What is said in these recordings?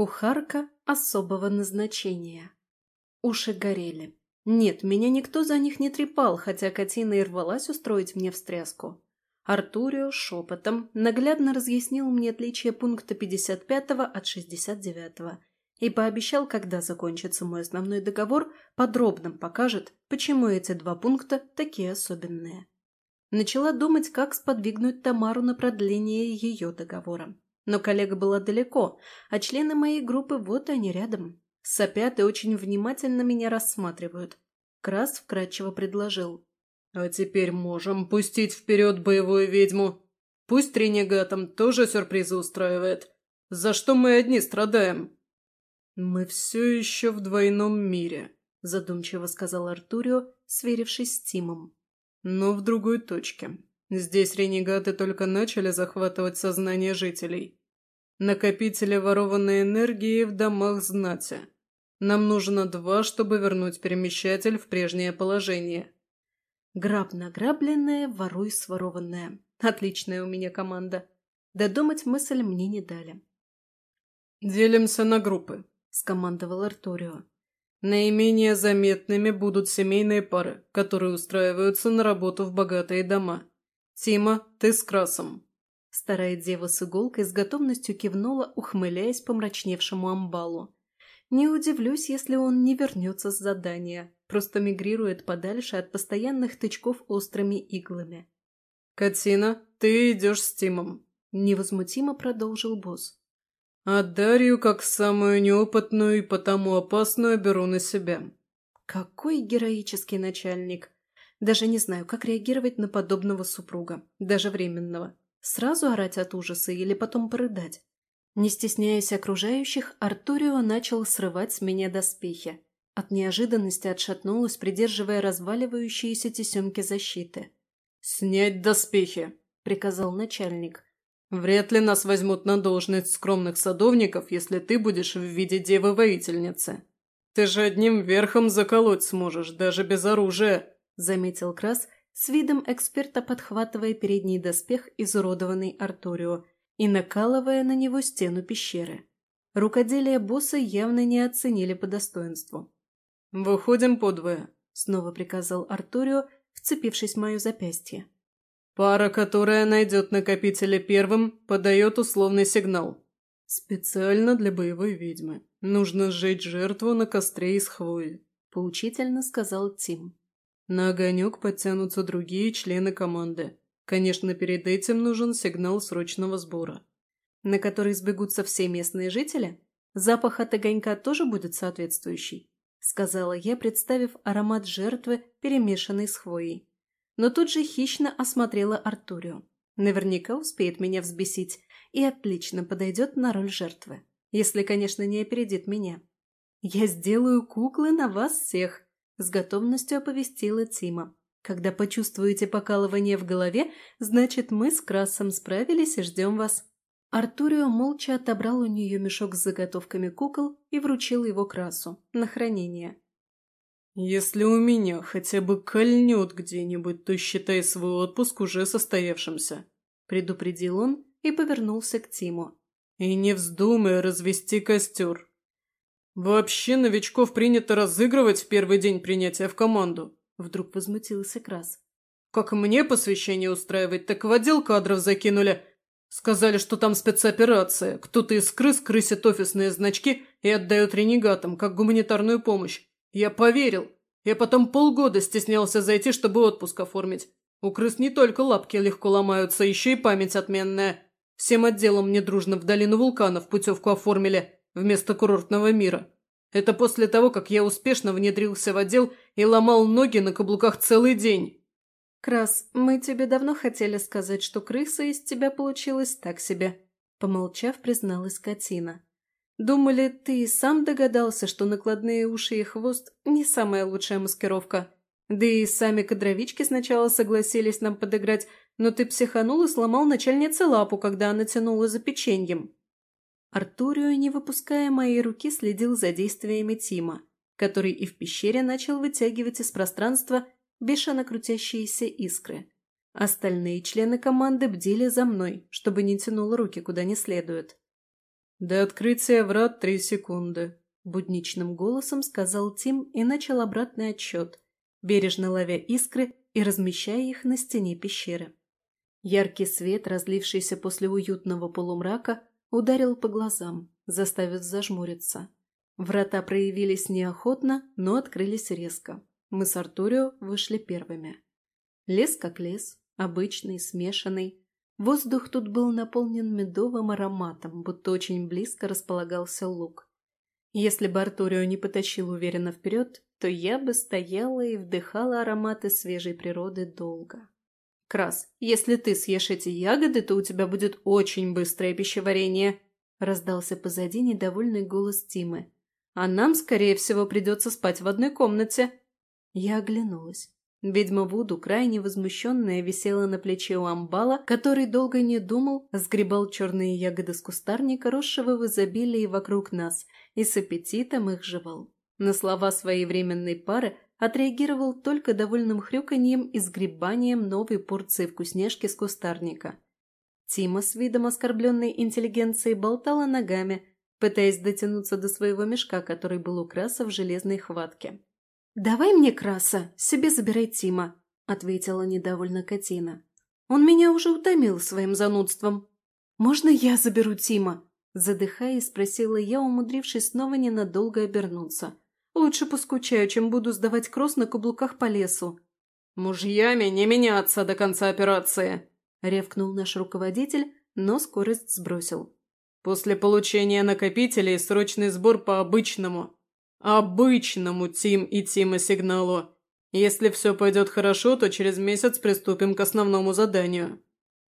Кухарка особого назначения. Уши горели. Нет, меня никто за них не трепал, хотя Катина и рвалась устроить мне встряску. Артурио шепотом наглядно разъяснил мне отличие пункта 55 от 69 и пообещал, когда закончится мой основной договор, подробно покажет, почему эти два пункта такие особенные. Начала думать, как сподвигнуть Тамару на продление ее договора. Но коллега была далеко, а члены моей группы вот они рядом. Сопят и очень внимательно меня рассматривают. Крас вкратчиво предложил. «А теперь можем пустить вперед боевую ведьму. Пусть ренегатам тоже сюрпризы устраивает. За что мы одни страдаем?» «Мы все еще в двойном мире», – задумчиво сказал Артурио, сверившись с Тимом. «Но в другой точке. Здесь ренегаты только начали захватывать сознание жителей. Накопители ворованной энергии в домах знати. Нам нужно два, чтобы вернуть перемещатель в прежнее положение. Граб награбленное, воруй сворованное. Отличная у меня команда. Додумать мысль мне не дали. «Делимся на группы», – скомандовал Арторио. «Наименее заметными будут семейные пары, которые устраиваются на работу в богатые дома. Тима, ты с Красом. Старая дева с иголкой с готовностью кивнула, ухмыляясь помрачневшему амбалу. Не удивлюсь, если он не вернется с задания, просто мигрирует подальше от постоянных тычков острыми иглами. «Катина, ты идешь с Тимом», – невозмутимо продолжил босс. «А Дарью, как самую неопытную и потому опасную, беру на себя». «Какой героический начальник!» Даже не знаю, как реагировать на подобного супруга, даже временного. Сразу орать от ужаса или потом порыдать? Не стесняясь окружающих, Артурио начал срывать с меня доспехи. От неожиданности отшатнулась, придерживая разваливающиеся тесемки защиты. «Снять доспехи!» – приказал начальник. «Вряд ли нас возьмут на должность скромных садовников, если ты будешь в виде девы-воительницы. Ты же одним верхом заколоть сможешь, даже без оружия!» – заметил Крас – с видом эксперта подхватывая передний доспех, изуродованный Артурио, и накалывая на него стену пещеры. Рукоделие босса явно не оценили по достоинству. «Выходим подвое», — снова приказал Артурио, вцепившись в мое запястье. «Пара, которая найдет накопителя первым, подает условный сигнал. Специально для боевой ведьмы. Нужно сжечь жертву на костре из хвои», — поучительно сказал Тим. На огонек подтянутся другие члены команды. Конечно, перед этим нужен сигнал срочного сбора. На который сбегутся все местные жители? Запах от огонька тоже будет соответствующий, сказала я, представив аромат жертвы, перемешанный с хвоей. Но тут же хищно осмотрела Артурио. Наверняка успеет меня взбесить и отлично подойдет на роль жертвы. Если, конечно, не опередит меня. Я сделаю куклы на вас всех, с готовностью оповестила Тима. «Когда почувствуете покалывание в голове, значит, мы с Красом справились и ждем вас». Артурио молча отобрал у нее мешок с заготовками кукол и вручил его Красу на хранение. «Если у меня хотя бы кольнет где-нибудь, то считай свой отпуск уже состоявшимся», – предупредил он и повернулся к Тиму. «И не вздумай развести костер. «Вообще новичков принято разыгрывать в первый день принятия в команду», – вдруг возмутился Крас. «Как мне посвящение устраивать, так в отдел кадров закинули. Сказали, что там спецоперация. Кто-то из крыс крысит офисные значки и отдает ренегатам, как гуманитарную помощь. Я поверил. Я потом полгода стеснялся зайти, чтобы отпуск оформить. У крыс не только лапки легко ломаются, еще и память отменная. Всем отделом мне дружно в долину вулканов путевку оформили вместо курортного мира. Это после того, как я успешно внедрился в отдел и ломал ноги на каблуках целый день. «Крас, мы тебе давно хотели сказать, что крыса из тебя получилась так себе», – помолчав, призналась Катина. «Думали, ты и сам догадался, что накладные уши и хвост – не самая лучшая маскировка. Да и сами кадровички сначала согласились нам подыграть, но ты психанул и сломал начальнице лапу, когда она тянула за печеньем». Артурио, не выпуская моей руки, следил за действиями Тима, который и в пещере начал вытягивать из пространства бешено крутящиеся искры. Остальные члены команды бдили за мной, чтобы не тянул руки куда не следует. «До открытия врат три секунды», – будничным голосом сказал Тим и начал обратный отсчет, бережно ловя искры и размещая их на стене пещеры. Яркий свет, разлившийся после уютного полумрака, ударил по глазам, заставив зажмуриться. Врата проявились неохотно, но открылись резко. Мы с Артурио вышли первыми. Лес как лес, обычный, смешанный. Воздух тут был наполнен медовым ароматом, будто очень близко располагался луг. Если бы Артурио не потащил уверенно вперед, то я бы стояла и вдыхала ароматы свежей природы долго. «Крас, если ты съешь эти ягоды, то у тебя будет очень быстрое пищеварение», раздался позади недовольный голос Тимы. «А нам, скорее всего, придется спать в одной комнате». Я оглянулась. Ведьма Вуду, крайне возмущенная, висела на плече у амбала, который долго не думал, сгребал черные ягоды с кустарника, росшего в изобилии вокруг нас, и с аппетитом их жевал. На слова своей временной пары отреагировал только довольным хрюканьем и сгребанием новой порции вкусняшки с кустарника. Тима с видом оскорбленной интеллигенции болтала ногами, пытаясь дотянуться до своего мешка, который был у краса в железной хватке. «Давай мне краса, себе забирай Тима», — ответила недовольно Катина. «Он меня уже утомил своим занудством». «Можно я заберу Тима?» Задыхаясь, спросила я, умудрившись снова ненадолго обернуться. «Лучше поскучаю, чем буду сдавать кросс на каблуках по лесу». «Мужьями не меняться до конца операции!» — ревкнул наш руководитель, но скорость сбросил. «После получения накопителей срочный сбор по обычному. Обычному Тим и Тима сигналу. Если все пойдет хорошо, то через месяц приступим к основному заданию».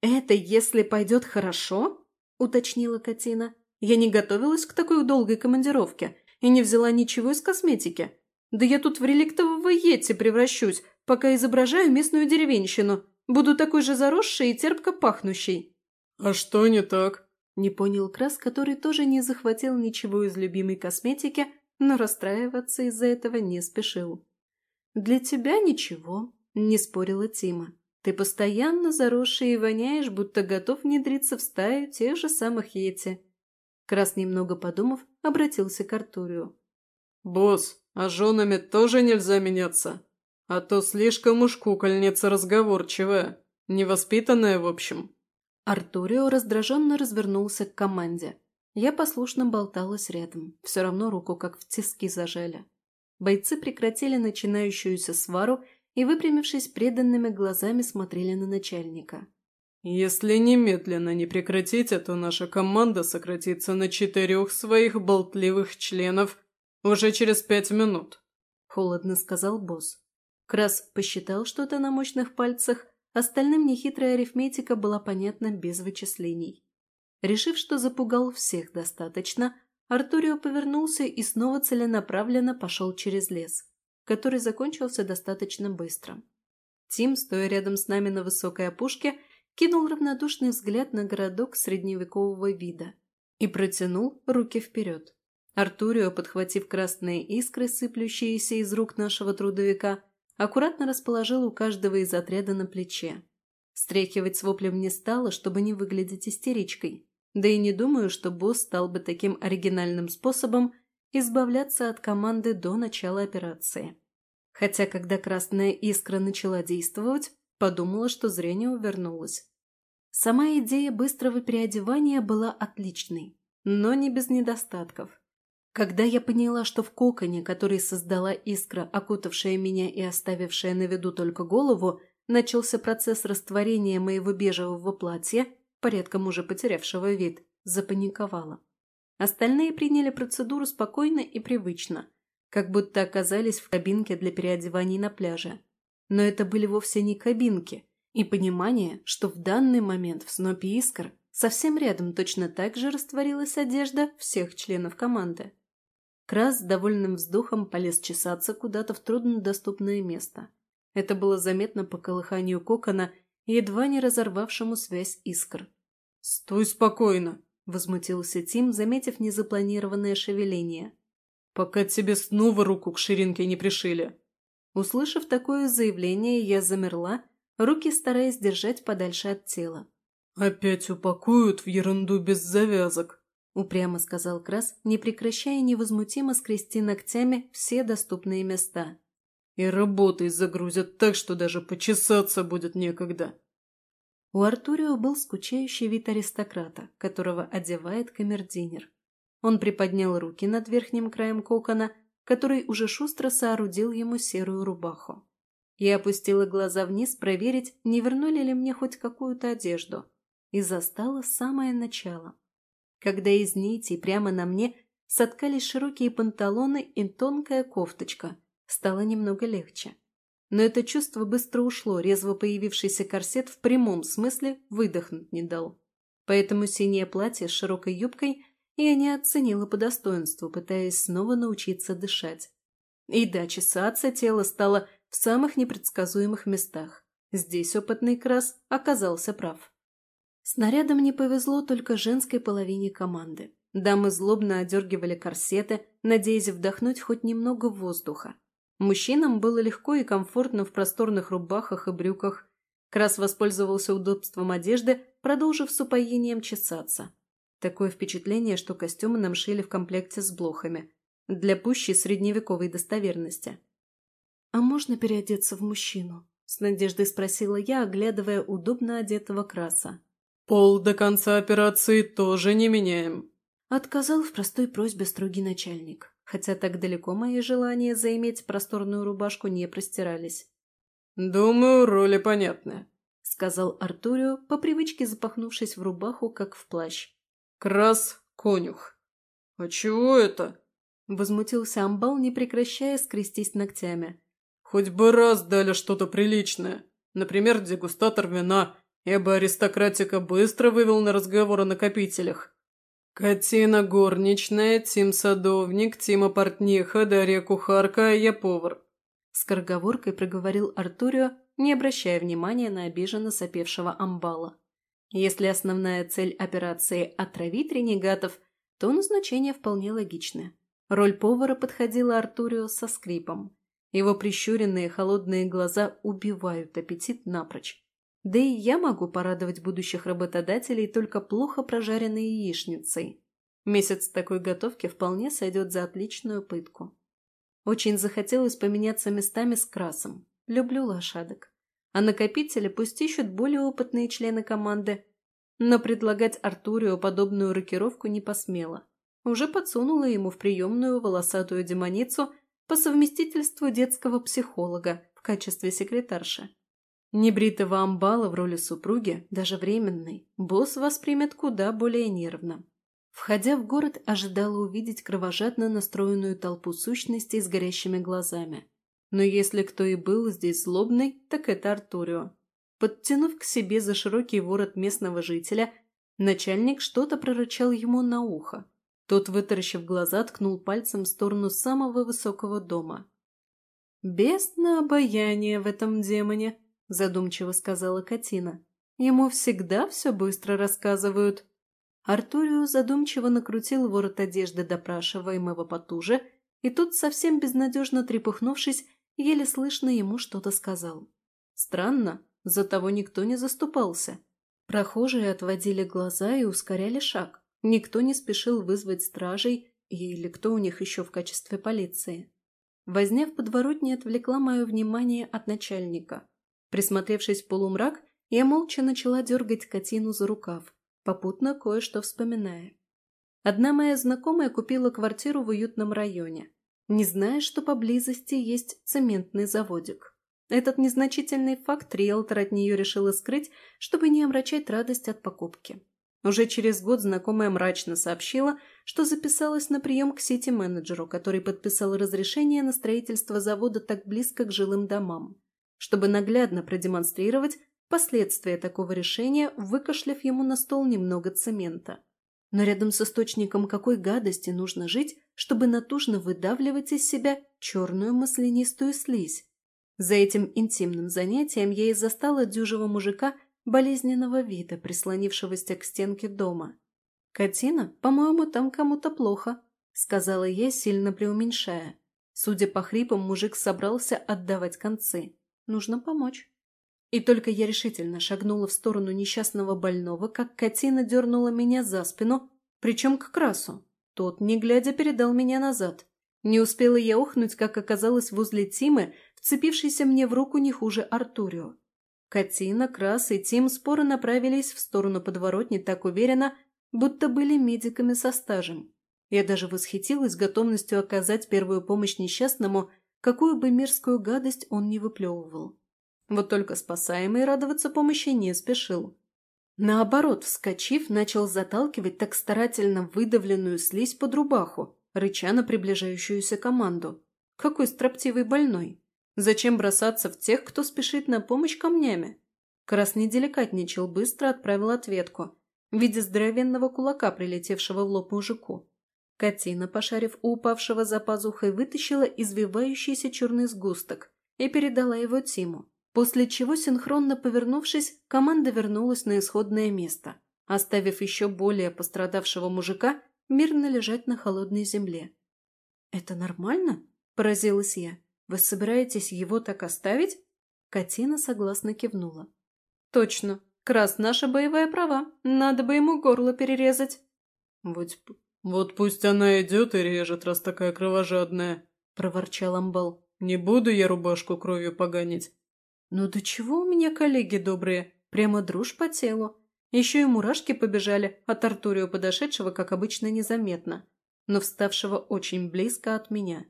«Это если пойдет хорошо?» – уточнила Катина. «Я не готовилась к такой долгой командировке и не взяла ничего из косметики. Да я тут в реликтового йети превращусь, пока изображаю местную деревенщину. Буду такой же заросшей и терпко пахнущей». «А что не так?» – не понял Крас, который тоже не захватил ничего из любимой косметики – но расстраиваться из-за этого не спешил. «Для тебя ничего», – не спорила Тима. «Ты постоянно заросший и воняешь, будто готов внедриться в стаю тех же самых Йети». Крас, немного подумав, обратился к Артурию. «Босс, а женами тоже нельзя меняться? А то слишком уж кукольница разговорчивая, невоспитанная в общем». Артурио раздраженно развернулся к команде. Я послушно болталась рядом, все равно руку как в тиски зажали. Бойцы прекратили начинающуюся свару и, выпрямившись преданными глазами, смотрели на начальника. «Если немедленно не прекратить, то наша команда сократится на четырех своих болтливых членов уже через пять минут», – холодно сказал босс. Крас посчитал что-то на мощных пальцах, остальным нехитрая арифметика была понятна без вычислений. Решив, что запугал всех достаточно, Артурио повернулся и снова целенаправленно пошел через лес, который закончился достаточно быстро. Тим, стоя рядом с нами на высокой опушке, кинул равнодушный взгляд на городок средневекового вида и протянул руки вперед. Артурио, подхватив красные искры, сыплющиеся из рук нашего трудовика, аккуратно расположил у каждого из отряда на плече. Стряхивать с воплем не стало, чтобы не выглядеть истеричкой. Да и не думаю, что босс стал бы таким оригинальным способом избавляться от команды до начала операции. Хотя, когда красная искра начала действовать, подумала, что зрение увернулось. Сама идея быстрого переодевания была отличной, но не без недостатков. Когда я поняла, что в коконе, который создала искра, окутавшая меня и оставившая на виду только голову, начался процесс растворения моего бежевого платья, порядком уже потерявшего вид, запаниковала. Остальные приняли процедуру спокойно и привычно, как будто оказались в кабинке для переодеваний на пляже. Но это были вовсе не кабинки, и понимание, что в данный момент в снопе искр совсем рядом точно так же растворилась одежда всех членов команды. Крас с довольным вздохом полез чесаться куда-то в труднодоступное место. Это было заметно по колыханию кокона едва не разорвавшему связь искр. «Стой спокойно!» – возмутился Тим, заметив незапланированное шевеление. «Пока тебе снова руку к ширинке не пришили!» Услышав такое заявление, я замерла, руки стараясь держать подальше от тела. «Опять упакуют в ерунду без завязок!» — упрямо сказал Крас, не прекращая невозмутимо скрести ногтями все доступные места. «И работой загрузят так, что даже почесаться будет некогда». У Артурио был скучающий вид аристократа, которого одевает камердинер. Он приподнял руки над верхним краем кокона, который уже шустро соорудил ему серую рубаху. Я опустила глаза вниз проверить, не вернули ли мне хоть какую-то одежду, и застала самое начало. Когда из нитей прямо на мне соткались широкие панталоны и тонкая кофточка, стало немного легче. Но это чувство быстро ушло, резво появившийся корсет в прямом смысле выдохнуть не дал. Поэтому синее платье с широкой юбкой я не оценила по достоинству, пытаясь снова научиться дышать. И да, чесаться тело стало в самых непредсказуемых местах. Здесь опытный крас оказался прав. Снарядом не повезло только женской половине команды. Дамы злобно одергивали корсеты, надеясь вдохнуть хоть немного воздуха. Мужчинам было легко и комфортно в просторных рубахах и брюках. Крас воспользовался удобством одежды, продолжив с упоением чесаться. Такое впечатление, что костюмы нам шили в комплекте с блохами. Для пущей средневековой достоверности. «А можно переодеться в мужчину?» – с надеждой спросила я, оглядывая удобно одетого краса. «Пол до конца операции тоже не меняем», – отказал в простой просьбе строгий начальник хотя так далеко мои желания заиметь просторную рубашку не простирались. «Думаю, роли понятны», — сказал Артурио, по привычке запахнувшись в рубаху, как в плащ. «Крас — конюх». «А чего это?» — возмутился Амбал, не прекращая скрестись ногтями. «Хоть бы раз дали что-то приличное. Например, дегустатор вина, я бы аристократика быстро вывел на разговор о накопителях. «Катина горничная, Тим садовник, Тима портниха, Дарья кухарка, а я повар», – скороговоркой проговорил Артурио, не обращая внимания на обиженно сопевшего амбала. Если основная цель операции – отравить ренегатов, то назначение вполне логичное. Роль повара подходила Артурио со скрипом. Его прищуренные холодные глаза убивают аппетит напрочь. Да и я могу порадовать будущих работодателей только плохо прожаренной яичницей. Месяц такой готовки вполне сойдет за отличную пытку. Очень захотелось поменяться местами с красом. Люблю лошадок. А накопители пусть ищут более опытные члены команды. Но предлагать Артурио подобную рокировку не посмела. Уже подсунула ему в приемную волосатую демоницу по совместительству детского психолога в качестве секретарши. Небритого амбала в роли супруги, даже временной, босс воспримет куда более нервно. Входя в город, ожидала увидеть кровожадно настроенную толпу сущностей с горящими глазами. Но если кто и был здесь злобный, так это Артурио. Подтянув к себе за широкий ворот местного жителя, начальник что-то прорычал ему на ухо. Тот, вытаращив глаза, ткнул пальцем в сторону самого высокого дома. «Бестно обаяние в этом демоне!» задумчиво сказала Катина. Ему всегда все быстро рассказывают. Артурио задумчиво накрутил ворот одежды допрашиваемого потуже, и тут, совсем безнадежно трепыхнувшись, еле слышно ему что-то сказал. Странно, за того никто не заступался. Прохожие отводили глаза и ускоряли шаг. Никто не спешил вызвать стражей или кто у них еще в качестве полиции. Возня в подворотне отвлекла мое внимание от начальника. Присмотревшись в полумрак, я молча начала дергать котину за рукав, попутно кое-что вспоминая. Одна моя знакомая купила квартиру в уютном районе, не зная, что поблизости есть цементный заводик. Этот незначительный факт риэлтор от нее решила скрыть, чтобы не омрачать радость от покупки. Уже через год знакомая мрачно сообщила, что записалась на прием к сити-менеджеру, который подписал разрешение на строительство завода так близко к жилым домам чтобы наглядно продемонстрировать последствия такого решения, выкашляв ему на стол немного цемента. Но рядом с источником какой гадости нужно жить, чтобы натужно выдавливать из себя черную маслянистую слизь? За этим интимным занятием я и застала дюжего мужика болезненного вида, прислонившегося к стенке дома. «Катина, по-моему, там кому-то плохо», — сказала я, сильно преуменьшая. Судя по хрипам, мужик собрался отдавать концы. Нужно помочь. И только я решительно шагнула в сторону несчастного больного, как Катина дернула меня за спину, причем к Красу. Тот, не глядя, передал меня назад. Не успела я ухнуть, как оказалось возле Тимы, вцепившейся мне в руку не хуже Артурио. Катина, Крас и Тим споро направились в сторону подворотни так уверенно, будто были медиками со стажем. Я даже восхитилась готовностью оказать первую помощь несчастному, какую бы мерзкую гадость он не выплевывал. Вот только спасаемый радоваться помощи не спешил. Наоборот, вскочив, начал заталкивать так старательно выдавленную слизь под рубаху, рыча на приближающуюся команду. Какой строптивый больной! Зачем бросаться в тех, кто спешит на помощь камнями? Крас не деликатничал, быстро отправил ответку в виде здоровенного кулака, прилетевшего в лоб мужику. Катина, пошарив у упавшего за пазухой, вытащила извивающийся черный сгусток и передала его Тиму, после чего, синхронно повернувшись, команда вернулась на исходное место, оставив еще более пострадавшего мужика мирно лежать на холодной земле. «Это нормально?» – поразилась я. «Вы собираетесь его так оставить?» Катина согласно кивнула. «Точно. Крас наша боевая права. Надо бы ему горло перерезать». «Вот, вот пусть она идет и режет, раз такая кровожадная», – проворчал Амбал. «Не буду я рубашку кровью поганить». «Ну до чего у меня коллеги добрые? Прямо дружь по телу. Еще и мурашки побежали от Артурио подошедшего, как обычно, незаметно, но вставшего очень близко от меня.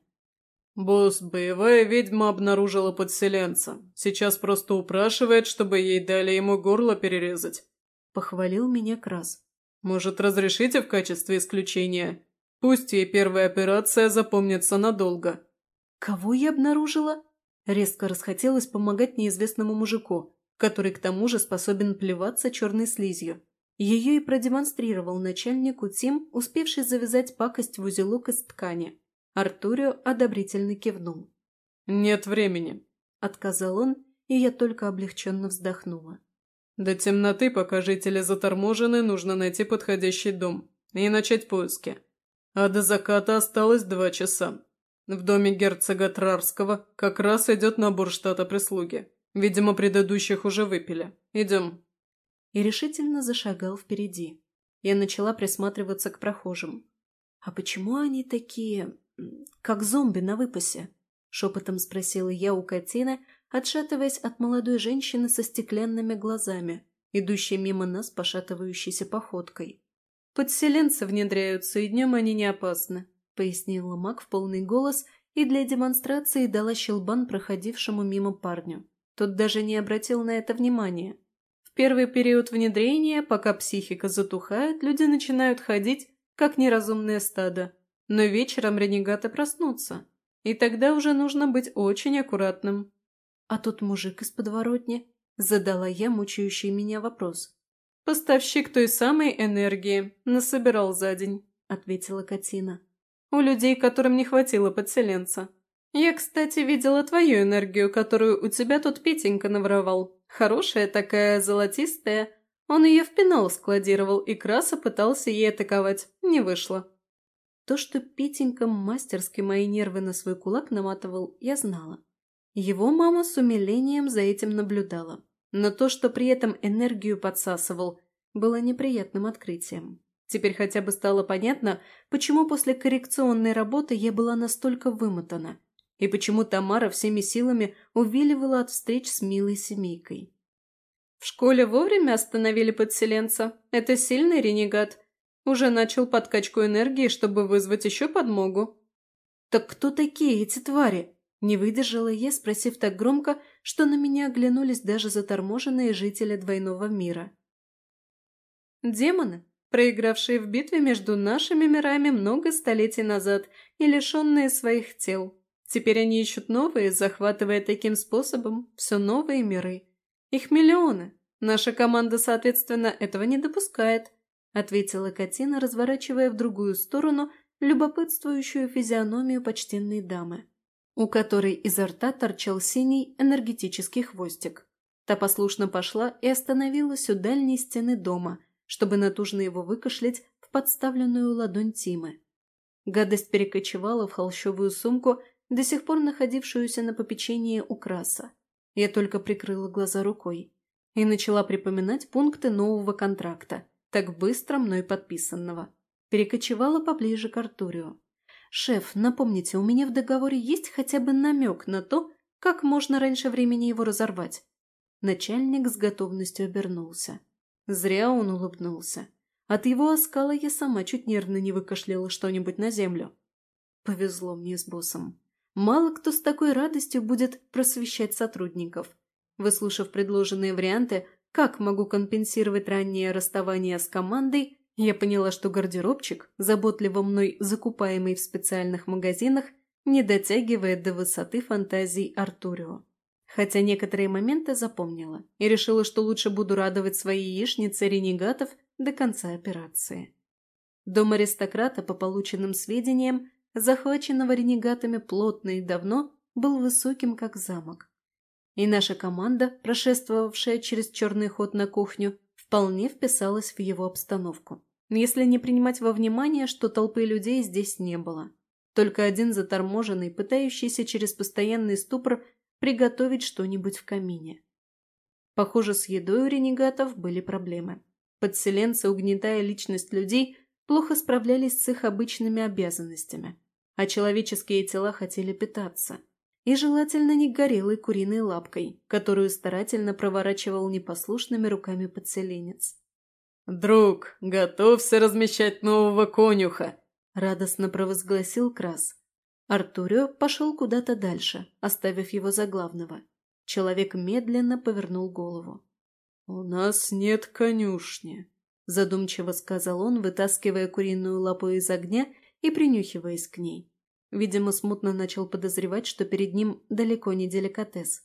«Босс, боевая ведьма обнаружила подселенца. Сейчас просто упрашивает, чтобы ей дали ему горло перерезать», — похвалил меня Крас. «Может, разрешите в качестве исключения? Пусть ей первая операция запомнится надолго». «Кого я обнаружила?» Резко расхотелось помогать неизвестному мужику, который к тому же способен плеваться черной слизью. Ее и продемонстрировал начальнику Тим, успевший завязать пакость в узелок из ткани. Артурио одобрительно кивнул. «Нет времени», — отказал он, и я только облегченно вздохнула. «До темноты, пока жители заторможены, нужно найти подходящий дом и начать поиски. А до заката осталось два часа. В доме герцога Трарского как раз идет набор штата прислуги. Видимо, предыдущих уже выпили. Идем». И решительно зашагал впереди. Я начала присматриваться к прохожим. «А почему они такие как зомби на выпасе?» — шепотом спросила я у Катины, отшатываясь от молодой женщины со стеклянными глазами, идущей мимо нас пошатывающейся походкой. «Подселенцы внедряются, и днем они не опасны», — пояснила маг в полный голос и для демонстрации дала щелбан проходившему мимо парню. Тот даже не обратил на это внимания. В первый период внедрения, пока психика затухает, люди начинают ходить, как неразумное стадо, но вечером ренегаты проснутся, и тогда уже нужно быть очень аккуратным. А тут мужик из подворотни, задала я мучающий меня вопрос. Поставщик той самой энергии насобирал за день, ответила Катина. У людей, которым не хватило подселенца. Я, кстати, видела твою энергию, которую у тебя тут Петенька наворовал. Хорошая такая, золотистая. Он ее в пенал складировал, и Краса пытался ей атаковать. Не вышло. То, что Петенька мастерски мои нервы на свой кулак наматывал, я знала. Его мама с умилением за этим наблюдала. Но то, что при этом энергию подсасывал, было неприятным открытием. Теперь хотя бы стало понятно, почему после коррекционной работы я была настолько вымотана, и почему Тамара всеми силами увиливала от встреч с милой семейкой. В школе вовремя остановили подселенца. Это сильный ренегат. Уже начал подкачку энергии, чтобы вызвать еще подмогу. «Так кто такие эти твари?» Не выдержала я, спросив так громко, что на меня оглянулись даже заторможенные жители двойного мира. «Демоны, проигравшие в битве между нашими мирами много столетий назад и лишенные своих тел. Теперь они ищут новые, захватывая таким способом все новые миры. Их миллионы. Наша команда, соответственно, этого не допускает. — ответила Катина, разворачивая в другую сторону любопытствующую физиономию почтенной дамы, у которой изо рта торчал синий энергетический хвостик. Та послушно пошла и остановилась у дальней стены дома, чтобы натужно его выкашлять в подставленную ладонь Тимы. Гадость перекочевала в холщовую сумку, до сих пор находившуюся на попечении у краса. Я только прикрыла глаза рукой и начала припоминать пункты нового контракта, так быстро мной подписанного. перекочевала поближе к Артурию. «Шеф, напомните, у меня в договоре есть хотя бы намек на то, как можно раньше времени его разорвать?» Начальник с готовностью обернулся. Зря он улыбнулся. От его оскала я сама чуть нервно не выкашляла что-нибудь на землю. Повезло мне с боссом. Мало кто с такой радостью будет просвещать сотрудников. Выслушав предложенные варианты, как могу компенсировать раннее расставание с командой, я поняла, что гардеробчик, заботливо мной закупаемый в специальных магазинах, не дотягивает до высоты фантазий Артурио. Хотя некоторые моменты запомнила и решила, что лучше буду радовать свои яичницы ренегатов до конца операции. Дом аристократа, по полученным сведениям, захваченного ренегатами плотно и давно, был высоким, как замок. И наша команда, прошествовавшая через черный ход на кухню, вполне вписалась в его обстановку. Если не принимать во внимание, что толпы людей здесь не было. Только один заторможенный, пытающийся через постоянный ступор приготовить что-нибудь в камине. Похоже, с едой у ренегатов были проблемы. Подселенцы, угнетая личность людей, плохо справлялись с их обычными обязанностями, а человеческие тела хотели питаться. И желательно не горелой куриной лапкой, которую старательно проворачивал непослушными руками подселенец. «Друг, готовься размещать нового конюха!» – радостно провозгласил Крас. Артурио пошел куда-то дальше, оставив его за главного. Человек медленно повернул голову. «У нас нет конюшни», – задумчиво сказал он, вытаскивая куриную лапу из огня и принюхиваясь к ней. Видимо, смутно начал подозревать, что перед ним далеко не деликатес.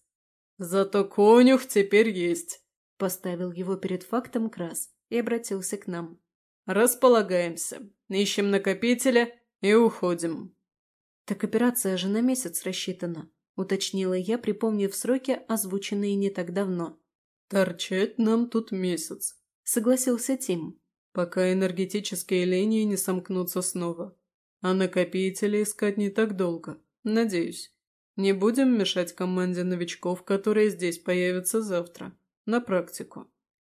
«Зато конюх теперь есть», – поставил его перед фактом Крас и обратился к нам. «Располагаемся, ищем накопителя и уходим». «Так операция же на месяц рассчитана», — уточнила я, припомнив сроки, озвученные не так давно. «Торчать нам тут месяц», — согласился Тим, «пока энергетические линии не сомкнутся снова. А накопители искать не так долго, надеюсь. Не будем мешать команде новичков, которые здесь появятся завтра, на практику».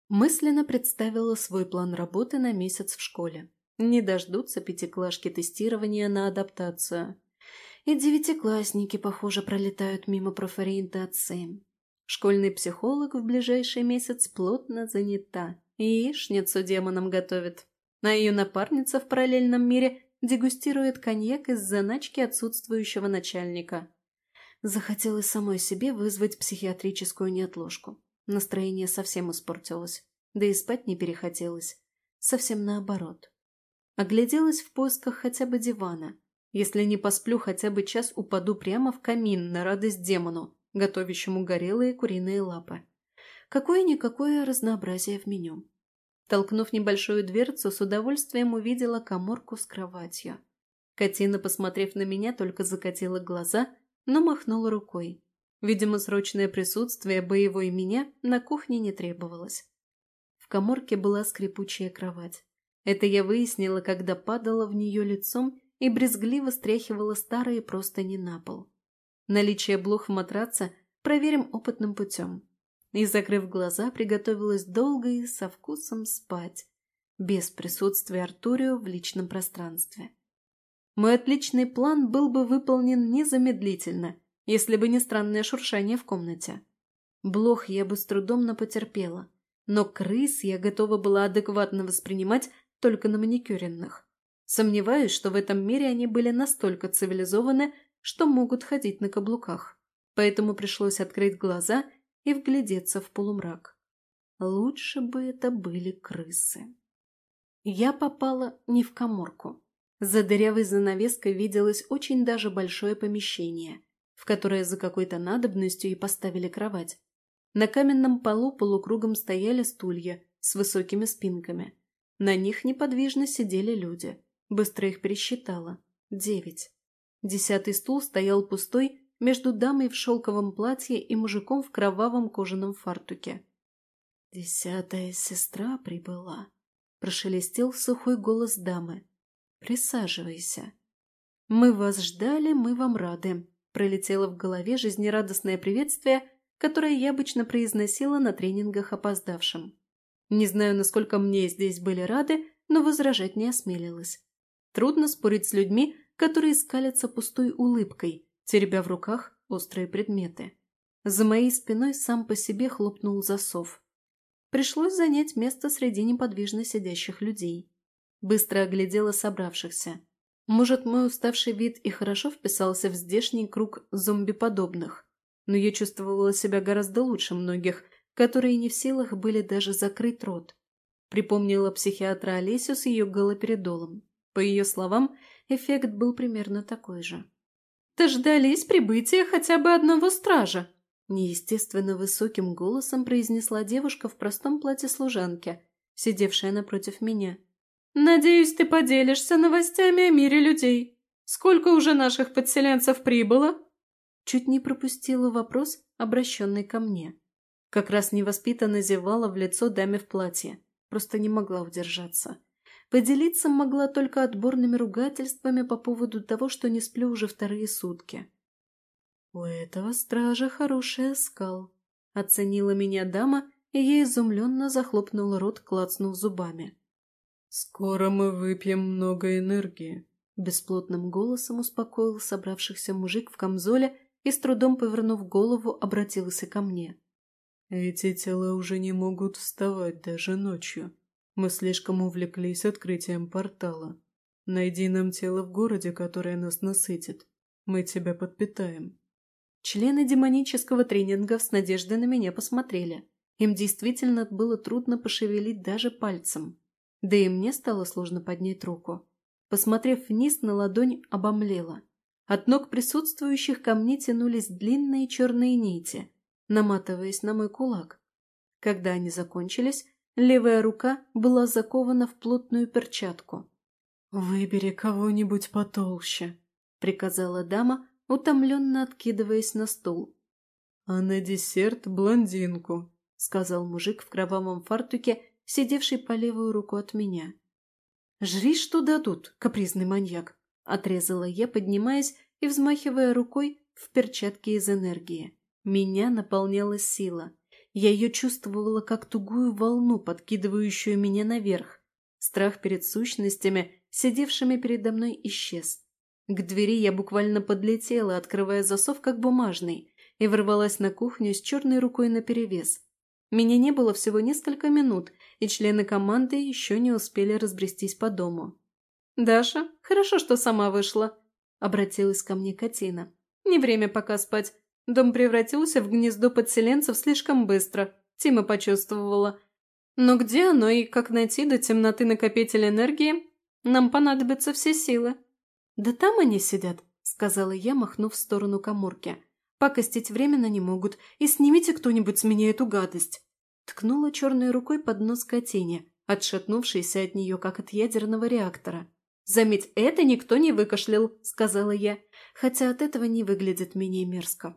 Мысленно представила свой план работы на месяц в школе. Не дождутся пятиклашки тестирования на адаптацию. И девятиклассники, похоже, пролетают мимо профориентации. Школьный психолог в ближайший месяц плотно занята. Яичницу демонам готовит. А ее напарница в параллельном мире дегустирует коньяк из заначки отсутствующего начальника. Захотелось самой себе вызвать психиатрическую неотложку. Настроение совсем испортилось. Да и спать не перехотелось. Совсем наоборот. Огляделась в поисках хотя бы дивана. Если не посплю, хотя бы час упаду прямо в камин на радость демону, готовящему горелые куриные лапы. Какое-никакое разнообразие в меню. Толкнув небольшую дверцу, с удовольствием увидела коморку с кроватью. Катина, посмотрев на меня, только закатила глаза, но махнула рукой. Видимо, срочное присутствие боевой меня на кухне не требовалось. В коморке была скрипучая кровать. Это я выяснила, когда падала в нее лицом и брезгливо стряхивала старые простыни на пол. Наличие блох в матраце проверим опытным путем. И, закрыв глаза, приготовилась долго и со вкусом спать, без присутствия Артурио в личном пространстве. Мой отличный план был бы выполнен незамедлительно, если бы не странное шуршание в комнате. Блох я бы с трудом напотерпела, но крыс я готова была адекватно воспринимать только на маникюренных. Сомневаюсь, что в этом мире они были настолько цивилизованы, что могут ходить на каблуках. Поэтому пришлось открыть глаза и вглядеться в полумрак. Лучше бы это были крысы. Я попала не в коморку. За дырявой занавеской виделось очень даже большое помещение – в которое за какой-то надобностью и поставили кровать. На каменном полу полукругом стояли стулья с высокими спинками. На них неподвижно сидели люди. Быстро их пересчитала. Девять. Десятый стул стоял пустой между дамой в шелковом платье и мужиком в кровавом кожаном фартуке. «Десятая сестра прибыла», – прошелестел сухой голос дамы. «Присаживайся. Мы вас ждали, мы вам рады. Пролетело в голове жизнерадостное приветствие, которое я обычно произносила на тренингах опоздавшим. Не знаю, насколько мне здесь были рады, но возражать не осмелилась. Трудно спорить с людьми, которые скалятся пустой улыбкой, теребя в руках острые предметы. За моей спиной сам по себе хлопнул засов. Пришлось занять место среди неподвижно сидящих людей. Быстро оглядела собравшихся. Может, мой уставший вид и хорошо вписался в здешний круг зомби-подобных, но я чувствовала себя гораздо лучше многих, которые не в силах были даже закрыть рот. Припомнила психиатра Олесю с ее галоперидолом. По ее словам, эффект был примерно такой же. «Дождались прибытия хотя бы одного стража!» Неестественно высоким голосом произнесла девушка в простом платье служанки, сидевшая напротив меня. «Надеюсь, ты поделишься новостями о мире людей. Сколько уже наших подселенцев прибыло?» Чуть не пропустила вопрос, обращенный ко мне. Как раз невоспитанно зевала в лицо даме в платье. Просто не могла удержаться. Поделиться могла только отборными ругательствами по поводу того, что не сплю уже вторые сутки. «У этого стража хороший оскал», — оценила меня дама, и я изумленно захлопнула рот, клацнув зубами. «Скоро мы выпьем много энергии», — бесплотным голосом успокоил собравшихся мужик в камзоле и, с трудом повернув голову, обратился ко мне. «Эти тела уже не могут вставать даже ночью. Мы слишком увлеклись открытием портала. Найди нам тело в городе, которое нас насытит. Мы тебя подпитаем». Члены демонического тренинга с надеждой на меня посмотрели. Им действительно было трудно пошевелить даже пальцем. Да и мне стало сложно поднять руку. Посмотрев вниз на ладонь, обомлела. От ног присутствующих ко мне тянулись длинные черные нити, наматываясь на мой кулак. Когда они закончились, левая рука была закована в плотную перчатку. «Выбери кого-нибудь потолще», — приказала дама, утомленно откидываясь на стул. «А на десерт блондинку», — сказал мужик в кровавом фартуке, сидевший по левую руку от меня. «Жри, что дадут, капризный маньяк», — отрезала я, поднимаясь и взмахивая рукой в перчатке из энергии. Меня наполняла сила. Я ее чувствовала как тугую волну, подкидывающую меня наверх. Страх перед сущностями, сидевшими передо мной, исчез. К двери я буквально подлетела, открывая засов как бумажный, и ворвалась на кухню с черной рукой наперевес. Меня не было всего несколько минут, и члены команды еще не успели разбрестись по дому. «Даша, хорошо, что сама вышла», — обратилась ко мне Катина. «Не время пока спать. Дом превратился в гнездо подселенцев слишком быстро. Тима почувствовала. Но где оно и как найти до темноты накопитель энергии? Нам понадобятся все силы. Да там они сидят, сказала я, махнув в сторону коморки. Пакостить временно не могут, и снимите кто-нибудь с меня эту гадость. Ткнула черной рукой под нос котине, отшатнувшейся от нее, как от ядерного реактора. «Заметь, это никто не выкашлял», — сказала я, хотя от этого не выглядит менее мерзко.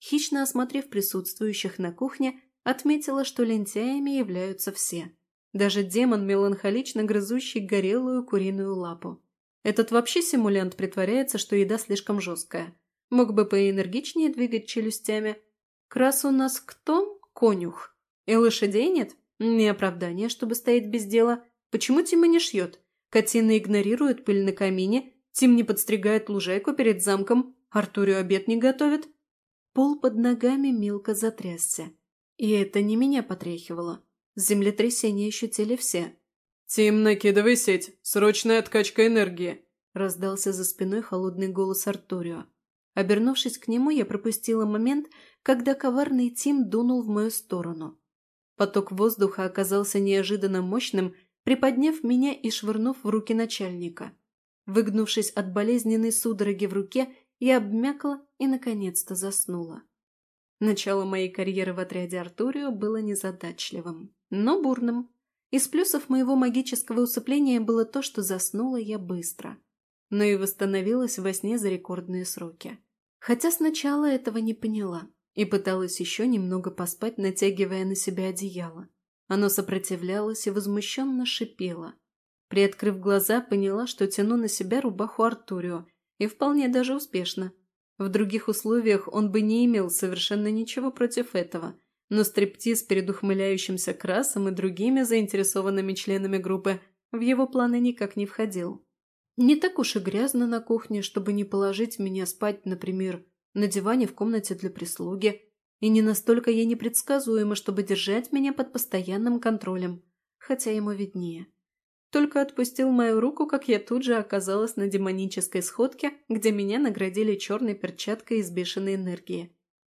Хищно осмотрев присутствующих на кухне, отметила, что лентяями являются все. Даже демон, меланхолично грызущий горелую куриную лапу. Этот вообще симулянт притворяется, что еда слишком жесткая. Мог бы поэнергичнее двигать челюстями. Крас у нас кто? Конюх. И лошадей нет? Не оправдание, чтобы стоять без дела. Почему Тима не шьет? Катина игнорирует пыль на камине, Тим не подстригает лужайку перед замком, Артурию обед не готовит. Пол под ногами мелко затрясся. И это не меня потряхивало. Землетрясение ощутили все. «Тим, накидывай сеть! Срочная откачка энергии!» Раздался за спиной холодный голос Артурио. Обернувшись к нему, я пропустила момент, когда коварный Тим дунул в мою сторону. Поток воздуха оказался неожиданно мощным, приподняв меня и швырнув в руки начальника. Выгнувшись от болезненной судороги в руке, я обмякла и, наконец-то, заснула. Начало моей карьеры в отряде Артурио было незадачливым, но бурным. Из плюсов моего магического усыпления было то, что заснула я быстро, но и восстановилась во сне за рекордные сроки. Хотя сначала этого не поняла и пыталась еще немного поспать, натягивая на себя одеяло. Оно сопротивлялось и возмущенно шипело. Приоткрыв глаза, поняла, что тяну на себя рубаху Артурио – и вполне даже успешно. В других условиях он бы не имел совершенно ничего против этого, но стриптиз перед ухмыляющимся красом и другими заинтересованными членами группы в его планы никак не входил. Не так уж и грязно на кухне, чтобы не положить меня спать, например, на диване в комнате для прислуги, и не настолько я непредсказуема, чтобы держать меня под постоянным контролем, хотя ему виднее. Только отпустил мою руку, как я тут же оказалась на демонической сходке, где меня наградили черной перчаткой из бешеной энергии.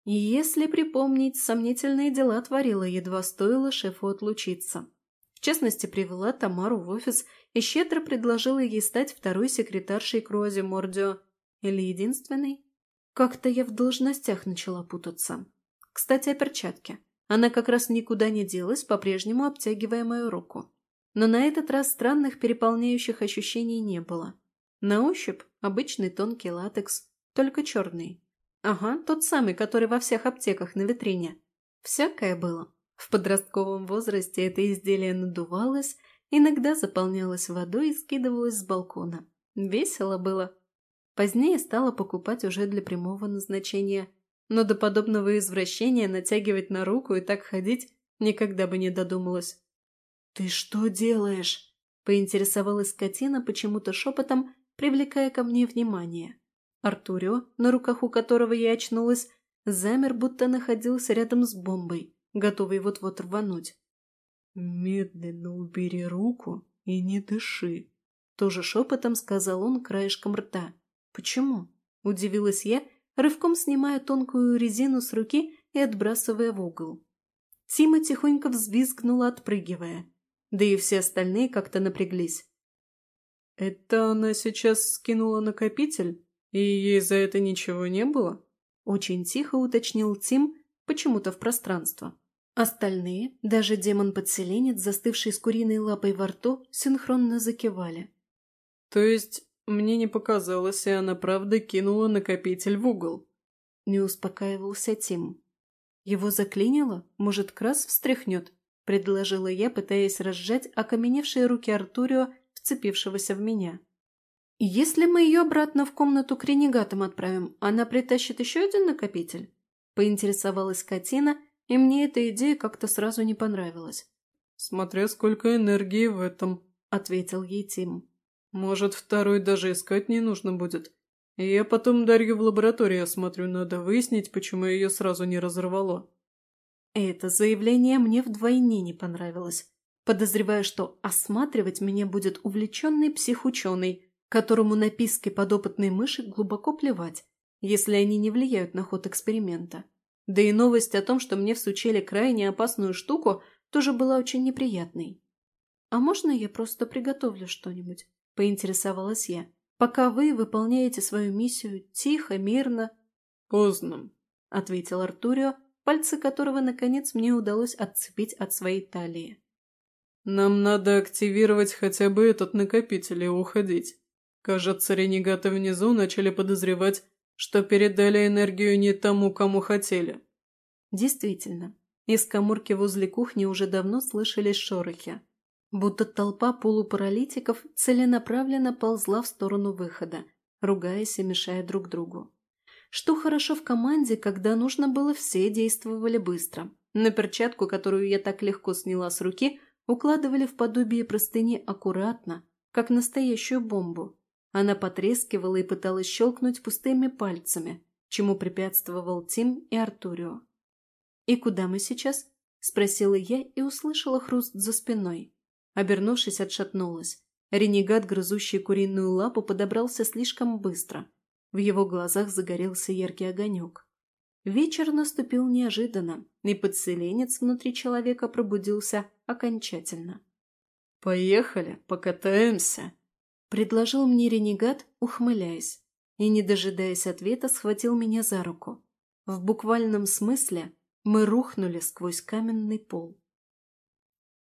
И если припомнить, сомнительные дела творила, едва стоило шефу отлучиться. В частности, привела Тамару в офис и щедро предложила ей стать второй секретаршей Крози Мордио. Или единственной? Как-то я в должностях начала путаться. Кстати, о перчатке. Она как раз никуда не делась, по-прежнему обтягивая мою руку. Но на этот раз странных переполняющих ощущений не было. На ощупь обычный тонкий латекс, только черный. Ага, тот самый, который во всех аптеках на витрине. Всякое было. В подростковом возрасте это изделие надувалось, иногда заполнялось водой и скидывалось с балкона. Весело было. Позднее стала покупать уже для прямого назначения, но до подобного извращения натягивать на руку и так ходить никогда бы не додумалась. «Ты что делаешь?» – поинтересовалась скотина почему-то шепотом, привлекая ко мне внимание. Артурио, на руках у которого я очнулась, замер, будто находился рядом с бомбой, готовый вот-вот рвануть. «Медленно убери руку и не дыши», – тоже шепотом сказал он краешком рта. «Почему?» – удивилась я, рывком снимая тонкую резину с руки и отбрасывая в угол. Тима тихонько взвизгнула, отпрыгивая да и все остальные как-то напряглись. «Это она сейчас скинула накопитель, и ей за это ничего не было?» Очень тихо уточнил Тим почему-то в пространство. Остальные, даже демон-подселенец, застывший с куриной лапой во рту, синхронно закивали. «То есть мне не показалось, и она правда кинула накопитель в угол?» Не успокаивался Тим. «Его заклинило? Может, крас встряхнет?» Предложила я, пытаясь разжать окаменевшие руки Артурио, вцепившегося в меня. «Если мы ее обратно в комнату к ренегатам отправим, она притащит еще один накопитель?» Поинтересовалась Катина, и мне эта идея как-то сразу не понравилась. «Смотря сколько энергии в этом», — ответил ей Тим. «Может, второй даже искать не нужно будет. Я потом Дарью в лаборатории осмотрю, надо выяснить, почему ее сразу не разорвало». Это заявление мне вдвойне не понравилось. Подозреваю, что осматривать меня будет увлеченный психученый, которому на писки подопытной мыши глубоко плевать, если они не влияют на ход эксперимента. Да и новость о том, что мне всучили крайне опасную штуку, тоже была очень неприятной. «А можно я просто приготовлю что-нибудь?» – поинтересовалась я. «Пока вы выполняете свою миссию тихо, мирно». «Поздно», – ответил Артурио, пальцы которого, наконец, мне удалось отцепить от своей талии. «Нам надо активировать хотя бы этот накопитель и уходить. Кажется, ренегаты внизу начали подозревать, что передали энергию не тому, кому хотели». Действительно, из коморки возле кухни уже давно слышались шорохи. Будто толпа полупаралитиков целенаправленно ползла в сторону выхода, ругаясь и мешая друг другу. Что хорошо в команде, когда нужно было, все действовали быстро. На перчатку, которую я так легко сняла с руки, укладывали в подобие простыни аккуратно, как настоящую бомбу. Она потрескивала и пыталась щелкнуть пустыми пальцами, чему препятствовал Тим и Артурио. «И куда мы сейчас?» – спросила я и услышала хруст за спиной. Обернувшись, отшатнулась. Ренегат, грызущий куриную лапу, подобрался слишком быстро – в его глазах загорелся яркий огонек. Вечер наступил неожиданно, и подселенец внутри человека пробудился окончательно. «Поехали, покатаемся», — предложил мне ренегат, ухмыляясь, и, не дожидаясь ответа, схватил меня за руку. В буквальном смысле мы рухнули сквозь каменный пол.